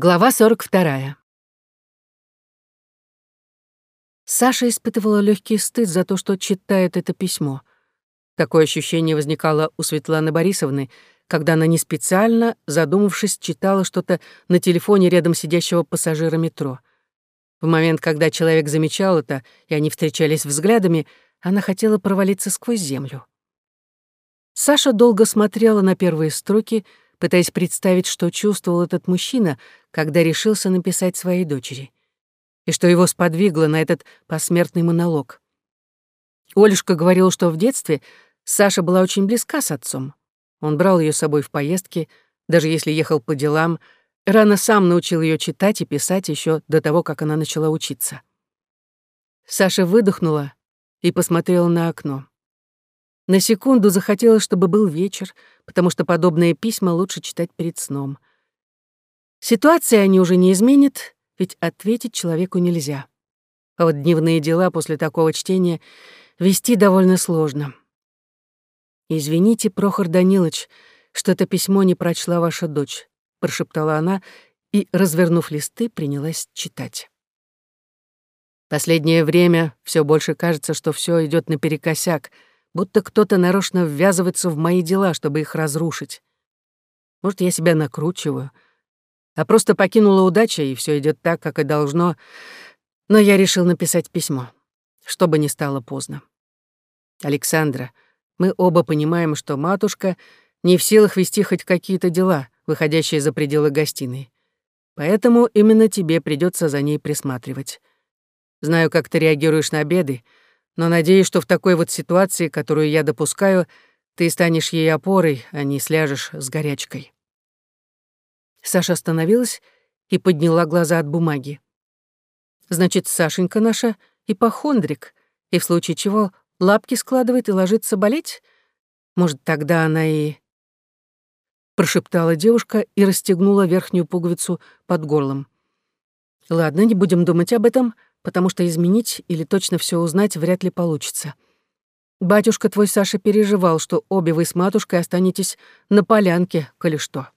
Глава 42. Саша испытывала легкий стыд за то, что читает это письмо. Такое ощущение возникало у Светланы Борисовны, когда она не специально, задумавшись, читала что-то на телефоне рядом сидящего пассажира метро. В момент, когда человек замечал это, и они встречались взглядами, она хотела провалиться сквозь землю. Саша долго смотрела на первые строки, пытаясь представить, что чувствовал этот мужчина, когда решился написать своей дочери, и что его сподвигло на этот посмертный монолог. Олюшка говорила, что в детстве Саша была очень близка с отцом. Он брал ее с собой в поездки, даже если ехал по делам, рано сам научил ее читать и писать еще до того, как она начала учиться. Саша выдохнула и посмотрела на окно. На секунду захотелось, чтобы был вечер, потому что подобные письма лучше читать перед сном. Ситуации они уже не изменят, ведь ответить человеку нельзя. А вот дневные дела после такого чтения вести довольно сложно. «Извините, Прохор Данилович, что это письмо не прочла ваша дочь», — прошептала она и, развернув листы, принялась читать. Последнее время все больше кажется, что все идет наперекосяк — будто кто-то нарочно ввязывается в мои дела, чтобы их разрушить. Может, я себя накручиваю, а просто покинула удача, и все идет так, как и должно. Но я решил написать письмо, чтобы не стало поздно. Александра, мы оба понимаем, что матушка не в силах вести хоть какие-то дела, выходящие за пределы гостиной. Поэтому именно тебе придется за ней присматривать. Знаю, как ты реагируешь на беды, но надеюсь, что в такой вот ситуации, которую я допускаю, ты станешь ей опорой, а не сляжешь с горячкой». Саша остановилась и подняла глаза от бумаги. «Значит, Сашенька наша ипохондрик, и в случае чего лапки складывает и ложится болеть? Может, тогда она и...» Прошептала девушка и расстегнула верхнюю пуговицу под горлом. «Ладно, не будем думать об этом», потому что изменить или точно все узнать вряд ли получится. Батюшка твой Саша переживал, что обе вы с матушкой останетесь на полянке, коли что.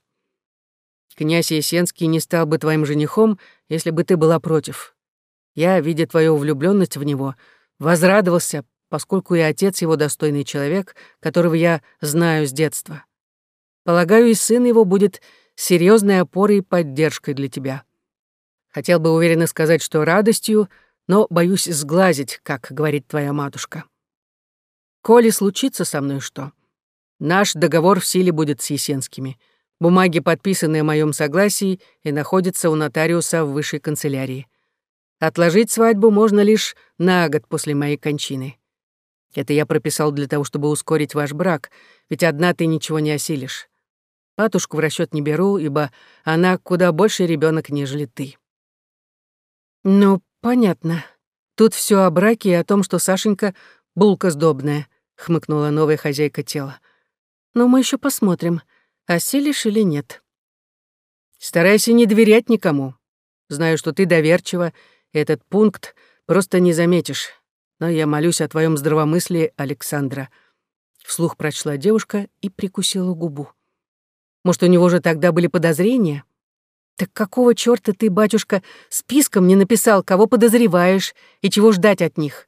Князь Есенский не стал бы твоим женихом, если бы ты была против. Я, видя твою влюбленность в него, возрадовался, поскольку и отец его достойный человек, которого я знаю с детства. Полагаю, и сын его будет серьезной опорой и поддержкой для тебя. Хотел бы уверенно сказать, что радостью, но боюсь сглазить, как говорит твоя матушка. Коли случится со мной что? Наш договор в силе будет с Есенскими. Бумаги, подписанные о моем согласии, и находятся у нотариуса в высшей канцелярии. Отложить свадьбу можно лишь на год после моей кончины. Это я прописал для того, чтобы ускорить ваш брак, ведь одна ты ничего не осилишь. Матушку в расчет не беру, ибо она куда больше ребенок, нежели ты. «Ну, понятно. Тут все о браке и о том, что Сашенька — булка сдобная», — хмыкнула новая хозяйка тела. «Но мы еще посмотрим, осилишь или нет». «Старайся не доверять никому. Знаю, что ты доверчива, и этот пункт просто не заметишь. Но я молюсь о твоем здравомыслии, Александра». Вслух прочла девушка и прикусила губу. «Может, у него же тогда были подозрения?» «Так какого чёрта ты, батюшка, списком не написал, кого подозреваешь и чего ждать от них?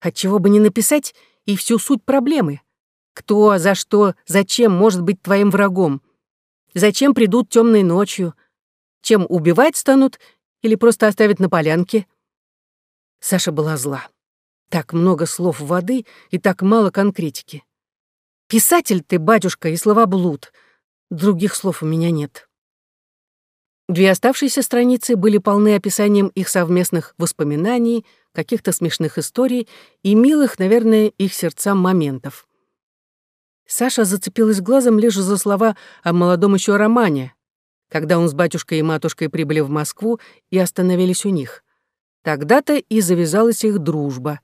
Отчего бы не написать и всю суть проблемы? Кто, за что, зачем может быть твоим врагом? Зачем придут темной ночью? Чем убивать станут или просто оставят на полянке?» Саша была зла. Так много слов воды и так мало конкретики. «Писатель ты, батюшка, и слова блуд. Других слов у меня нет». Две оставшиеся страницы были полны описанием их совместных воспоминаний, каких-то смешных историй и милых, наверное, их сердцам моментов. Саша зацепилась глазом лишь за слова о молодом еще романе, когда он с батюшкой и матушкой прибыли в Москву и остановились у них. Тогда-то и завязалась их дружба.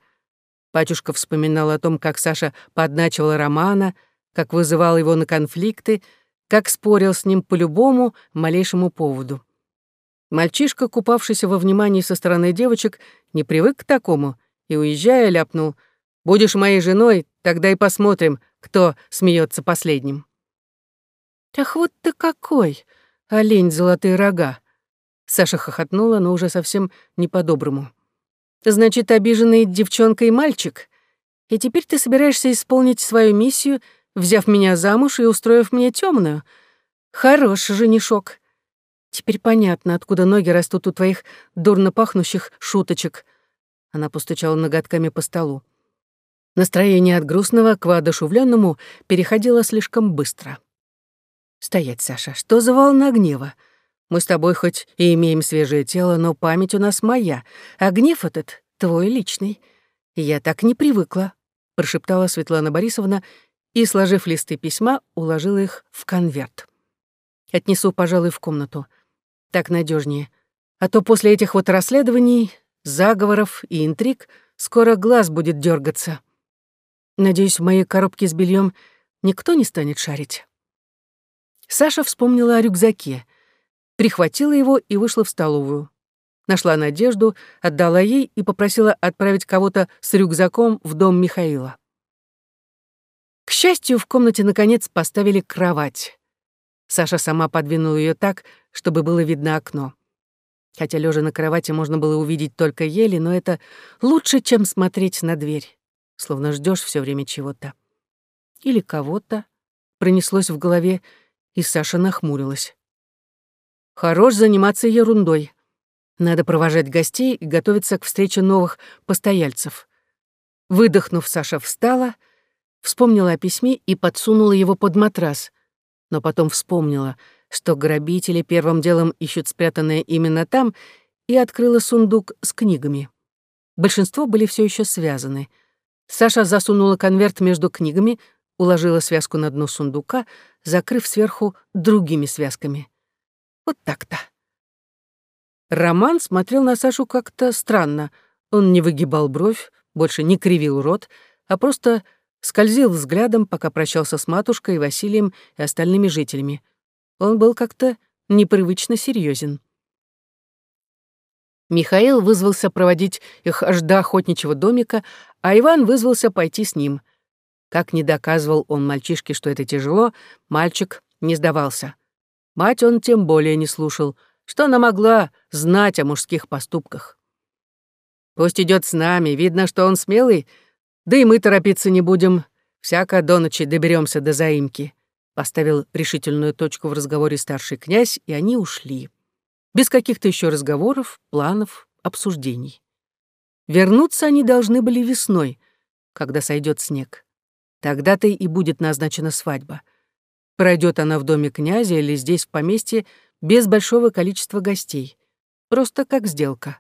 Батюшка вспоминал о том, как Саша подначивала Романа, как вызывал его на конфликты, как спорил с ним по любому малейшему поводу. Мальчишка, купавшийся во внимании со стороны девочек, не привык к такому и, уезжая, ляпнул «Будешь моей женой, тогда и посмотрим, кто смеется последним». «Ах, вот ты какой, олень золотые рога!» Саша хохотнула, но уже совсем не по-доброму. «Значит, обиженный девчонка и мальчик. И теперь ты собираешься исполнить свою миссию, взяв меня замуж и устроив мне темную. Хорош женишок. Теперь понятно, откуда ноги растут у твоих дурно пахнущих шуточек». Она постучала ноготками по столу. Настроение от грустного к воодушевленному переходило слишком быстро. «Стоять, Саша, что за волна гнева? Мы с тобой хоть и имеем свежее тело, но память у нас моя, а гнев этот твой личный. Я так не привыкла», — прошептала Светлана Борисовна и, сложив листы письма, уложила их в конверт. «Отнесу, пожалуй, в комнату. Так надежнее. А то после этих вот расследований, заговоров и интриг скоро глаз будет дергаться. Надеюсь, в моей коробке с бельем никто не станет шарить». Саша вспомнила о рюкзаке, прихватила его и вышла в столовую. Нашла Надежду, отдала ей и попросила отправить кого-то с рюкзаком в дом Михаила. К счастью, в комнате наконец поставили кровать. Саша сама подвинула ее так, чтобы было видно окно. Хотя лежа на кровати можно было увидеть только ели, но это лучше, чем смотреть на дверь, словно ждешь все время чего-то. Или кого-то, пронеслось в голове, и Саша нахмурилась. Хорош заниматься ерундой. Надо провожать гостей и готовиться к встрече новых постояльцев. Выдохнув, Саша встала, вспомнила о письме и подсунула его под матрас, но потом вспомнила, что грабители первым делом ищут спрятанное именно там, и открыла сундук с книгами. Большинство были все еще связаны. Саша засунула конверт между книгами, уложила связку на дно сундука, закрыв сверху другими связками. Вот так-то. Роман смотрел на Сашу как-то странно. Он не выгибал бровь, больше не кривил рот, а просто скользил взглядом, пока прощался с матушкой, Василием и остальными жителями. Он был как-то непривычно серьезен. Михаил вызвался проводить их аж до охотничьего домика, а Иван вызвался пойти с ним — как не доказывал он мальчишке, что это тяжело, мальчик не сдавался. Мать он тем более не слушал, что она могла знать о мужских поступках. «Пусть идет с нами, видно, что он смелый, да и мы торопиться не будем, всяко до ночи доберемся до заимки», поставил решительную точку в разговоре старший князь, и они ушли. Без каких-то еще разговоров, планов, обсуждений. Вернуться они должны были весной, когда сойдет снег. Тогда-то и будет назначена свадьба. Пройдет она в доме князя или здесь, в поместье, без большого количества гостей. Просто как сделка.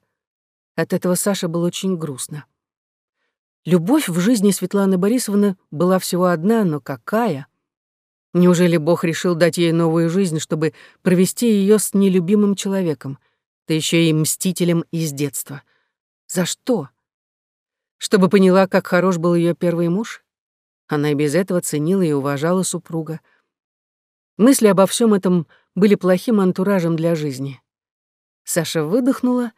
От этого Саше было очень грустно. Любовь в жизни Светланы Борисовны была всего одна, но какая? Неужели Бог решил дать ей новую жизнь, чтобы провести ее с нелюбимым человеком, да еще и мстителем из детства? За что? Чтобы поняла, как хорош был ее первый муж? Она и без этого ценила и уважала супруга. Мысли обо всем этом были плохим антуражем для жизни. Саша выдохнула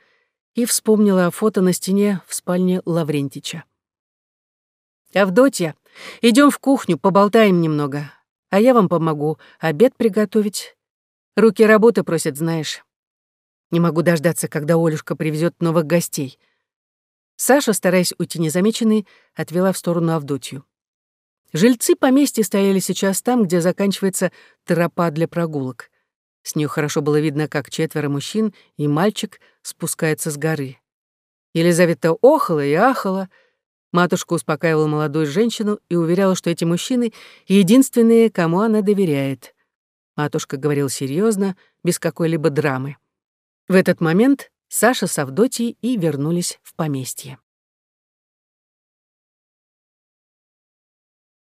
и вспомнила о фото на стене в спальне Лаврентича. «Авдотья, идем в кухню, поболтаем немного, а я вам помогу обед приготовить. Руки работы просят, знаешь. Не могу дождаться, когда Олюшка привезет новых гостей». Саша, стараясь уйти незамеченной, отвела в сторону Авдотью. Жильцы поместья стояли сейчас там, где заканчивается тропа для прогулок. С нее хорошо было видно, как четверо мужчин и мальчик спускаются с горы. Елизавета охала и ахала. Матушка успокаивала молодую женщину и уверяла, что эти мужчины — единственные, кому она доверяет. Матушка говорила серьезно, без какой-либо драмы. В этот момент Саша с Авдотьей и вернулись в поместье.